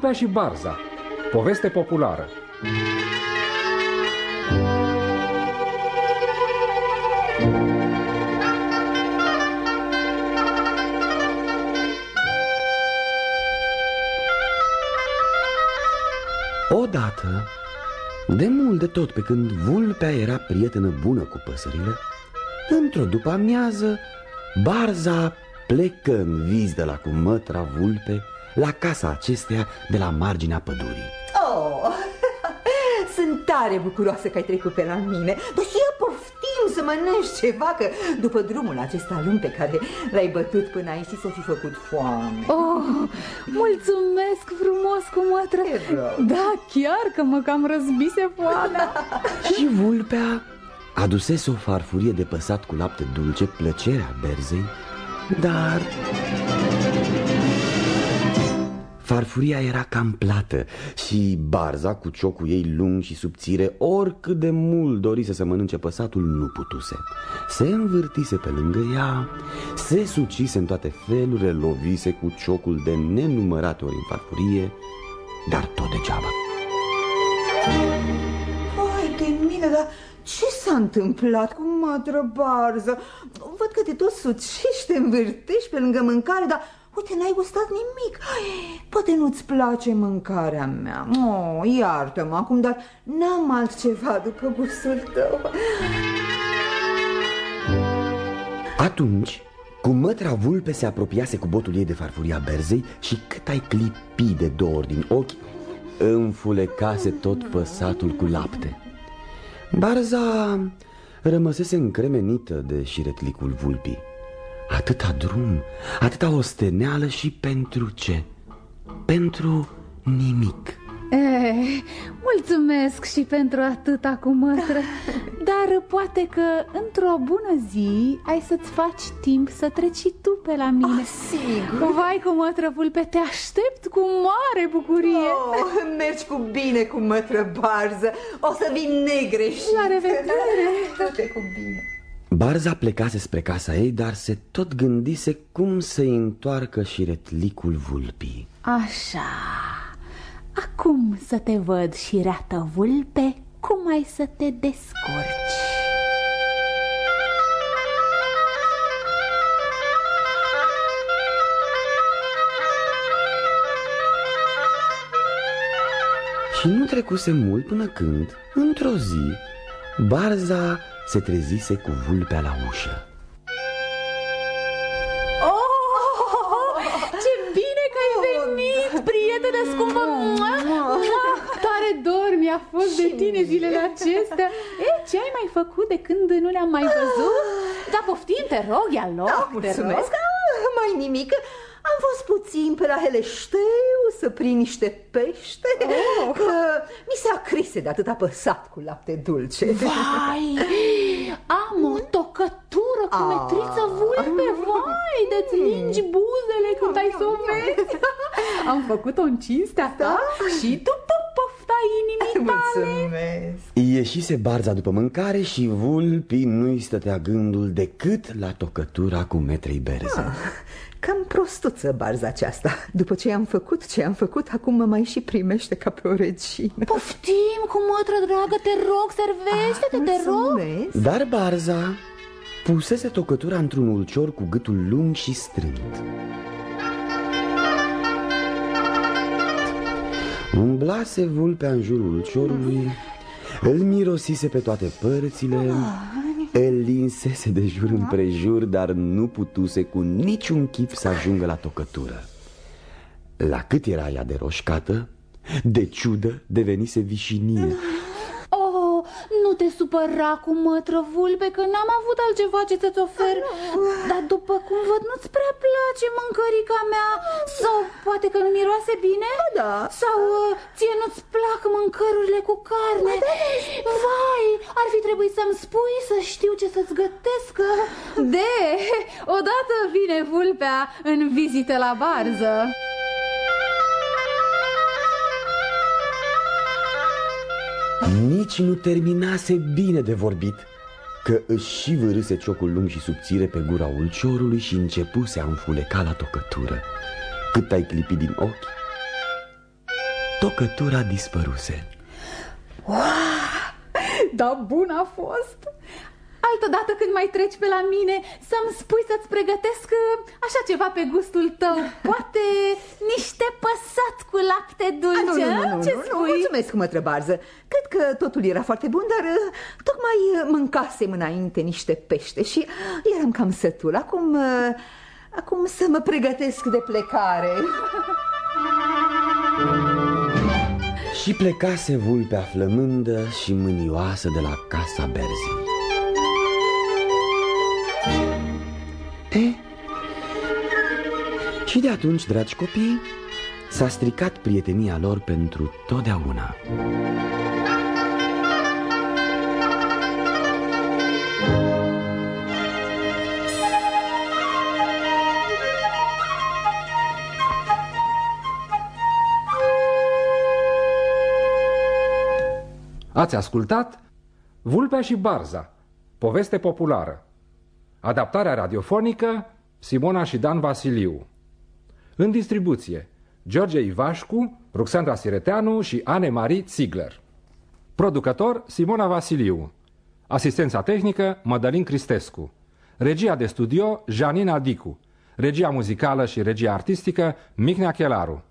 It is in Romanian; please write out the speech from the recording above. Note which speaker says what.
Speaker 1: Vulpea și Barza. Poveste populară.
Speaker 2: Odată, de mult de tot pe când vulpea era prietenă bună cu păsările Într-o după amiază, Barza plecă în vizdă la cu mătra vulpe La casa acesteia de la marginea pădurii.
Speaker 3: Oh, sunt tare bucuroasă că ai trecut pe la mine. Dar și eu poftim să mănânci ceva Că după drumul acesta lung pe care l-ai bătut până aici s-o fi făcut foame.
Speaker 4: Oh, mulțumesc frumos cu mătră Da, chiar că mă cam răzbise foamea.
Speaker 2: Și vulpea adusese o farfurie de păsat cu lapte dulce Plăcerea berzei Dar... Farfuria era cam plată și barza cu ciocul ei lung și subțire Oricât de mult dorise să mănânce păsatul, nu putuse Se învârtise pe lângă ea, se sucise în toate felurile, lovise cu ciocul de nenumărate ori în farfurie Dar tot degeaba
Speaker 3: Vai de mine, dar ce s-a întâmplat cu mătră barză? Văd că te tot sucești, te învârtești pe lângă mâncare, dar uite, n-ai gustat nimic. Ai, poate nu-ți place mâncarea mea. Oh, iartă-mă acum, dar n-am altceva după gustul tău.
Speaker 2: Atunci, cu mătra vulpe se apropiase cu botul ei de farfuria berzei și cât ai clipi de două ori din ochi, înfulecase tot păsatul cu lapte. Barza rămăsese încremenită de șiretlicul vulpii. Atâta drum, atâta osteneală și pentru ce? Pentru nimic.
Speaker 4: Eh, mulțumesc și pentru atâta cu mătră. Dar poate că într-o bună zi ai să-ți faci timp să treci și tu pe la mine.
Speaker 3: Ah, sigur?
Speaker 4: Vai cu mătră vulpe, te aștept cu mare bucurie.
Speaker 3: Oh, mergi cu bine cu mătră barză O să vin negreșit.
Speaker 4: La revedere.
Speaker 3: Du-te cu bine
Speaker 2: Barza plecase spre casa ei, dar se tot gândise cum să-i întoarcă șiretlicul vulpii.
Speaker 4: Așa Acum să te văd și reată vulpe Cum ai să te descurci
Speaker 2: Și nu trecuse mult până când, într-o zi, Barza se trezise cu vulpea la ușă.
Speaker 4: Oh, ce bine că ai venit, prietenă scumpă Mua, mua. Tare dor mi-a fost de tine zilele acestea e, Ce ai mai făcut de când nu ne-am mai văzut? Da, poftim, te rog, ia loc,
Speaker 3: Da,
Speaker 4: te
Speaker 3: mulțumesc
Speaker 4: rog.
Speaker 3: ah, Mai nimic Am fost puțin pe la Heleșteu Să prind niște pește
Speaker 4: Oh.
Speaker 3: Că mi se acrise de atât apăsat cu lapte dulce
Speaker 4: Vai, am o tocătură cu
Speaker 3: Ah.
Speaker 4: Metriță vulpe Vai, de-ți lingi buzele când ai să o vezi. Am făcut-o în cinstea ta și după pofta inimii tale.
Speaker 3: Mulțumesc.
Speaker 2: Ieșise Barza după mâncare și vulpii nu-i stătea gândul decât la tocătura cu metrei berze.
Speaker 3: Cam prostuță barza aceasta. După ce am făcut ce am făcut Acum mă mai și primește ca pe o regină.
Speaker 4: Poftim, cu mătră dragă, te rog, servește-te, te rog.
Speaker 3: Mulțumesc.
Speaker 2: Dar Barza pusese tocătura într-un ulcior cu gâtul lung și strâmt. Umblase vulpea în jurul ulciorului, îl mirosise pe toate părțile, îl linsese de jur împrejur, dar nu putuse cu niciun chip să ajungă la tocătură. La cât era ea de roșcată, de ciudă devenise vișinie.
Speaker 4: Oh, nu te supăra cu mătră vulpe Că n-am avut altceva ce să-ți ofer. Dar după cum văd nu-ți prea place mâncărica mea. Sau poate că nu miroase bine?
Speaker 3: Da.
Speaker 4: Sau uh, ție nu-ți plac mâncărurile cu carne? Vai, ar fi trebuit să-mi spui să știu ce să-ți gătesc. De, odată vine vulpea în vizită la barză
Speaker 2: Nici nu terminase bine de vorbit Că își și vârâse ciocul lung și subțire pe gura ulciorului Și începuse a înfuleca la tocătură. Cât ai clipi din ochi tocătura dispăruse.
Speaker 4: Wow, da bun a fost Altădată când mai treci pe la mine Să-mi spui să-ți pregătesc uh, așa ceva pe gustul tău. Poate niște păsat cu lapte dulce.
Speaker 3: A, nu, nu, nu,
Speaker 4: Ce
Speaker 3: nu,
Speaker 4: spui?
Speaker 3: nu, mulțumesc, mătră Barză Cred că totul era foarte bun, dar uh, tocmai uh, mâncasem înainte niște pește Și eram cam sătul. Acum, uh, acum să mă pregătesc de plecare.
Speaker 2: Și plecase vulpea flămândă și mânioasă de la casa Berzii E? Și de atunci, dragi copii, s-a stricat prietenia lor pentru totdeauna
Speaker 1: Ați ascultat Vulpea și Barza, poveste populară. Adaptarea radiofonică Simona și Dan Vasiliu. În distribuție George Ivașcu, Ruxandra Sireteanu și Anne-Marie Ziegler. Producător Simona Vasiliu. Asistența tehnică Mădălin Cristescu. Regia de studio Janina Dicu. Regia muzicală și regia artistică Micnea Chelaru.